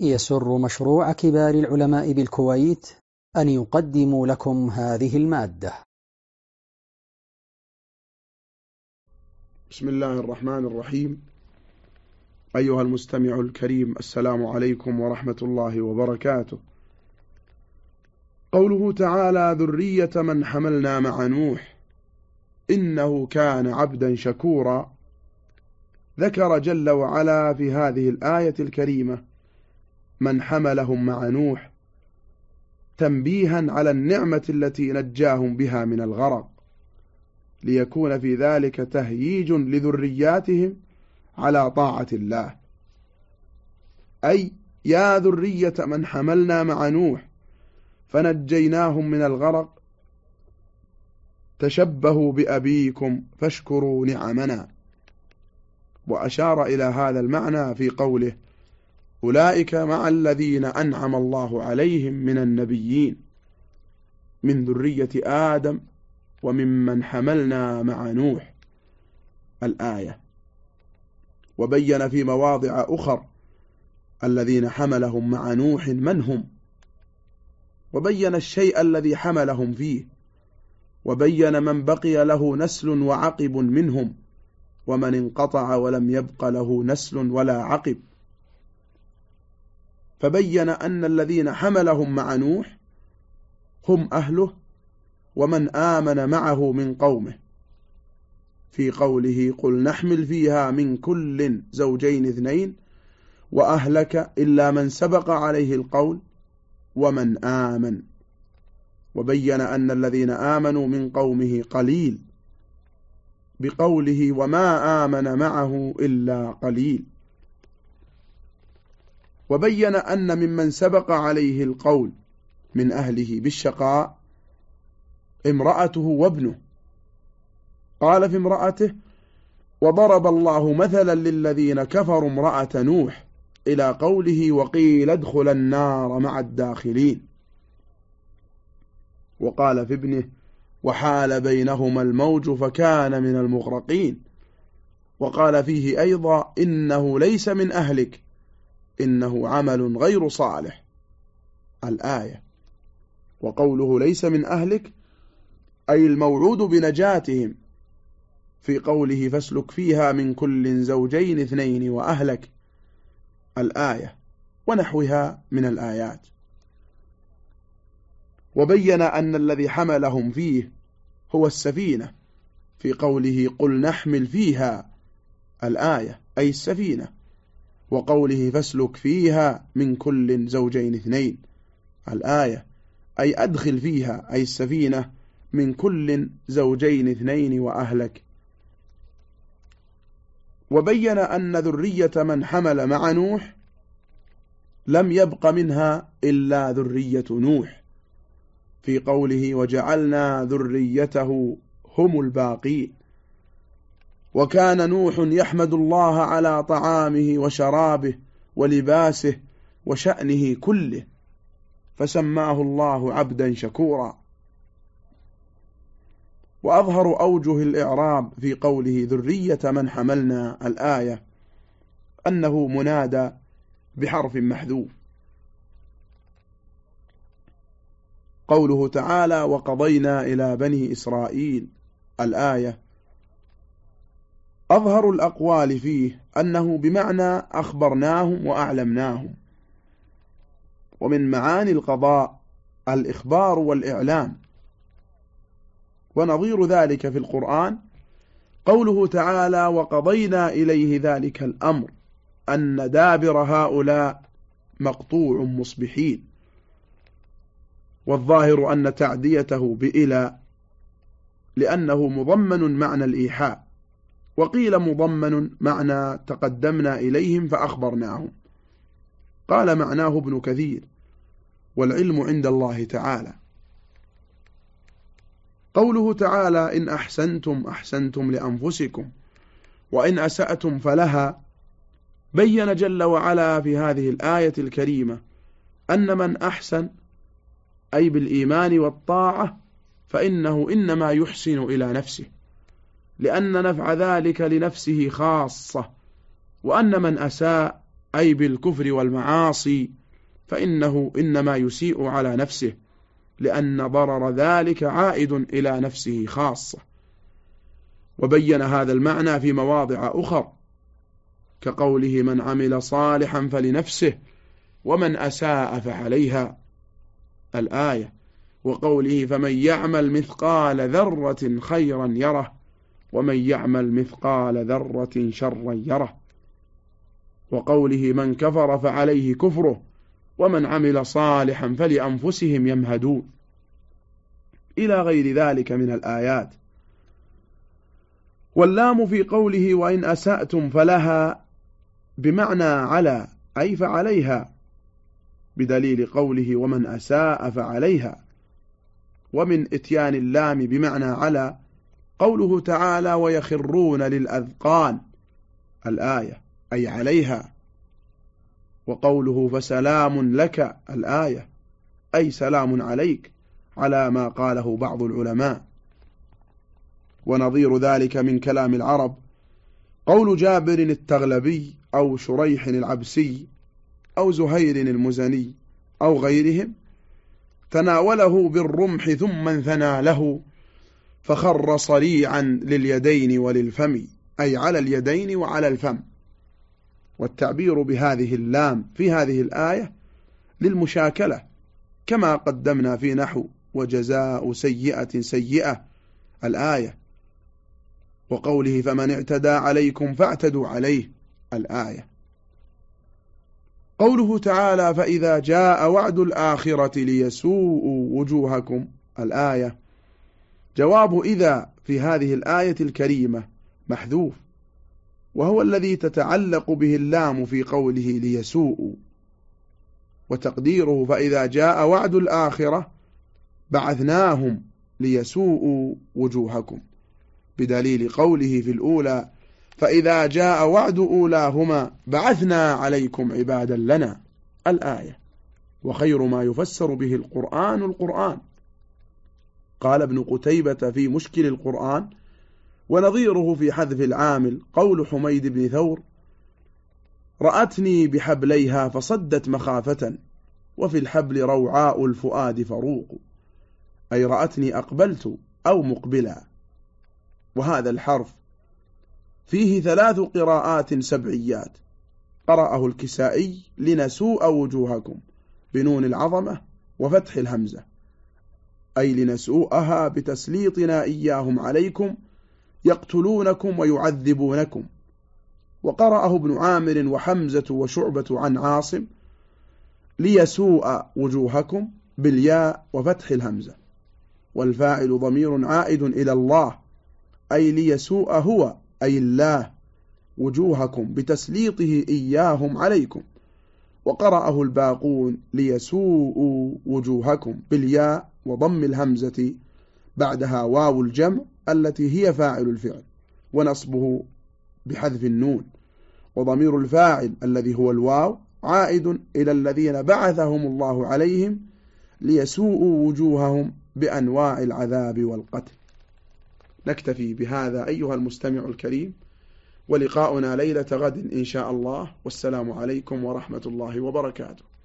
يسر مشروع كبار العلماء بالكويت أن يقدم لكم هذه المادة. بسم الله الرحمن الرحيم. أيها المستمع الكريم السلام عليكم ورحمة الله وبركاته. قوله تعالى ذرية من حملنا مع نوح إنه كان عبدا شكورا. ذكر جل وعلا في هذه الآية الكريمة من حملهم مع نوح تنبيها على النعمة التي نجاهم بها من الغرق ليكون في ذلك تهييج لذرياتهم على طاعة الله. أي يا ذرية من حملنا مع نوح فنجيناهم من الغرق تشبهوا بأبيكم فاشكروا نعمنا. وأشار إلى هذا المعنى في قوله أولئك مع الذين أنعم الله عليهم من النبيين من ذرية آدم وممن حملنا مع نوح الآية. وبين في مواضع أخر الذين حملهم مع نوح من هم؟ وبين الشيء الذي حملهم فيه. وبين من بقي له نسل وعقب منهم ومن انقطع ولم يبق له نسل ولا عقب. فبين أن الذين حملهم مع نوح هم أهله ومن آمن معه من قومه. في قوله قل نحمل فيها من كل زوجين اثنين وأهلك إلا من سبق عليه القول ومن آمن. وبين أن الذين آمنوا من قومه قليل بقوله وما آمن معه إلا قليل. وبين أن ممن سبق عليه القول من أهله بالشقاء امرأته وابنه. قال في امرأته وضرب الله مثلا للذين كفروا امرأة نوح إلى قوله وقيل ادخل النار مع الداخلين. وقال في ابنه وحال بينهما الموج فكان من المغرقين. وقال فيه أيضا إنه ليس من أهلك. إنه عمل غير صالح. الآية. وقوله ليس من أهلك أي الموعود بنجاتهم. في قوله فاسلك فيها من كل زوجين اثنين وأهلك. الآية. ونحوها من الآيات. وبين أن الذي حملهم فيه هو السفينة. في قوله قل نحمل فيها. الآية. أي السفينة. وقوله فاسلك فيها من كل زوجين اثنين. الآية أي أدخل فيها أي السفينة من كل زوجين اثنين وأهلك. وبين أن ذرية من حمل مع نوح لم يبق منها إلا ذرية نوح. في قوله وجعلنا ذريته هم الباقين. وكان نوح يحمد الله على طعامه وشرابه ولباسه وشأنه كله فسماه الله عبدا شكورا. وأظهر أوجه الإعراب في قوله ذرية من حملنا الآية أنه منادى بحرف محذوف. قوله تعالى وقضينا إلى بني إسرائيل الآية. أظهر الأقوال فيه أنه بمعنى أخبرناهم وأعلمناهم. ومن معاني القضاء الإخبار والإعلام. ونظير ذلك في القرآن قوله تعالى وقضينا إليه ذلك الأمر أن دابر هؤلاء مقطوع مصبحين والظاهر أن تعديته بإلى لأنه مضمن معنى الإيحاء. وقيل مضمن معنى تقدمنا إليهم فأخبرناهم. قال معناه ابن كثير والعلم عند الله تعالى. قوله تعالى إن أحسنتم أحسنتم لأنفسكم وإن أسأتم فلها. بين جل وعلا في هذه الآية الكريمة أن من أحسن أي بالإيمان والطاعة فإنه إنما يحسن إلى نفسه. لأن نفع ذلك لنفسه خاصة وأن من أساء أي بالكفر والمعاصي فإنه إنما يسيء على نفسه لأن ضرر ذلك عائد إلى نفسه خاصة. وبين هذا المعنى في مواضع أخر كقوله من عمل صالحا فلنفسه ومن أساء فعليها. الآية وقوله فمن يعمل مثقال ذرة خيرا يره ومن يعمل مثقال ذرة شرا يره. وقوله من كفر فعليه كفره ومن عمل صالحا فلأنفسهم يمهدون. إلى غير ذلك من الآيات. واللام في قوله وإن أسأتم فلها بمعنى على أي فعليها. بدليل قوله ومن أساء فعليها. ومن إتيان اللام بمعنى على قوله تعالى ويخرون للأذقان الآية أي عليها. وقوله فسلام لك الآية أي سلام عليك على ما قاله بعض العلماء. ونظير ذلك من كلام العرب. قول جابر التغلبي أو شريح العبسي أو زهير المزني أو غيرهم تناوله بالرمح ثم انثنى له. فخر صريعا لليدين وللفم أي على اليدين وعلى الفم. والتعبير بهذه اللام في هذه الآية للمشاكلة كما قدمنا في نحو وجزاء سيئة سيئة الآية. وقوله فمن اعتدى عليكم فاعتدوا عليه الآية. قوله تعالى فإذا جاء وعد الآخرة ليسوءوا وجوهكم الآية. جواب إذا في هذه الآية الكريمة محذوف وهو الذي تتعلق به اللام في قوله ليسوءوا وتقديره فإذا جاء وعد الآخرة بعثناهم ليسوءوا وجوهكم بدليل قوله في الأولى فإذا جاء وعد أولاهما بعثنا عليكم عبادا لنا الآية وخير ما يفسر به القرآن القرآن. قال ابن قتيبة في مشكل القرآن ونظيره في حذف العامل قول حميد بن ثور رأتني بحبليها فصدت مخافة وفي الحبل روعاء الفؤاد فروق أي رأتني أقبلت أو مقبلا. وهذا الحرف فيه ثلاث قراءات سبعيات قرأه الكسائي لنسوء وجوهكم بنون العظمة وفتح الهمزة. أي لنسوءها بتسليطنا إياهم عليكم يقتلونكم ويعذبونكم. وقرأه ابن عامر وحمزة وشعبة عن عاصم ليسوء وجوهكم بالياء وفتح الهمزة. والفاعل ضمير عائد إلى الله أي ليسوء هو أي الله وجوهكم بتسليطه إياهم عليكم. وقرأه الباقون ليسوءوا وجوهكم بالياء وضم الهمزة بعدها واو الجمع التي هي فاعل الفعل ونصبه بحذف النون وضمير الفاعل الذي هو الواو عائد إلى الذين بعثهم الله عليهم ليسوءوا وجوههم بأنواع العذاب والقتل. نكتفي بهذا أيها المستمع الكريم ولقاؤنا ليلة غد إن شاء الله والسلام عليكم ورحمة الله وبركاته.